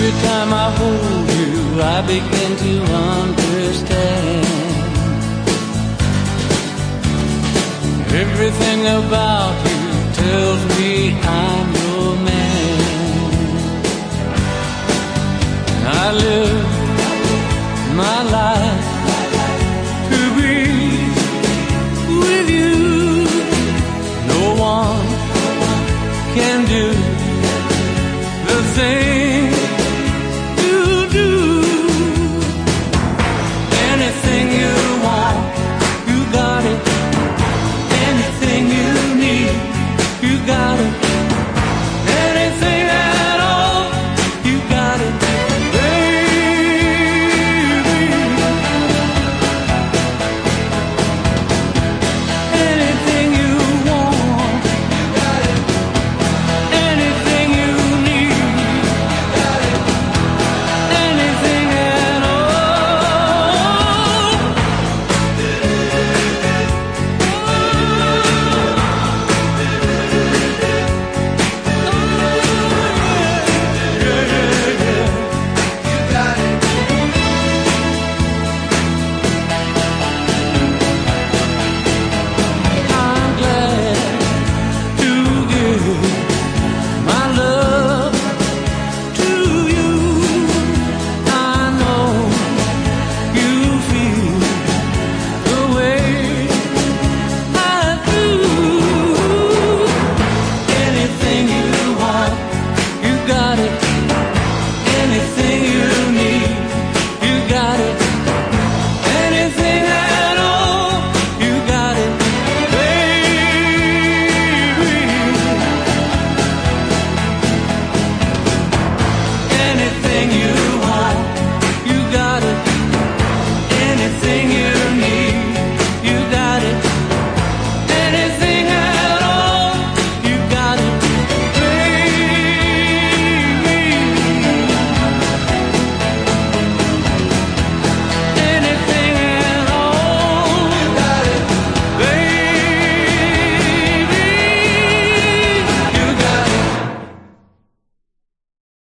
Every time I hold you, I begin to understand. Everything about you tells me I'm your man. I live my life about it.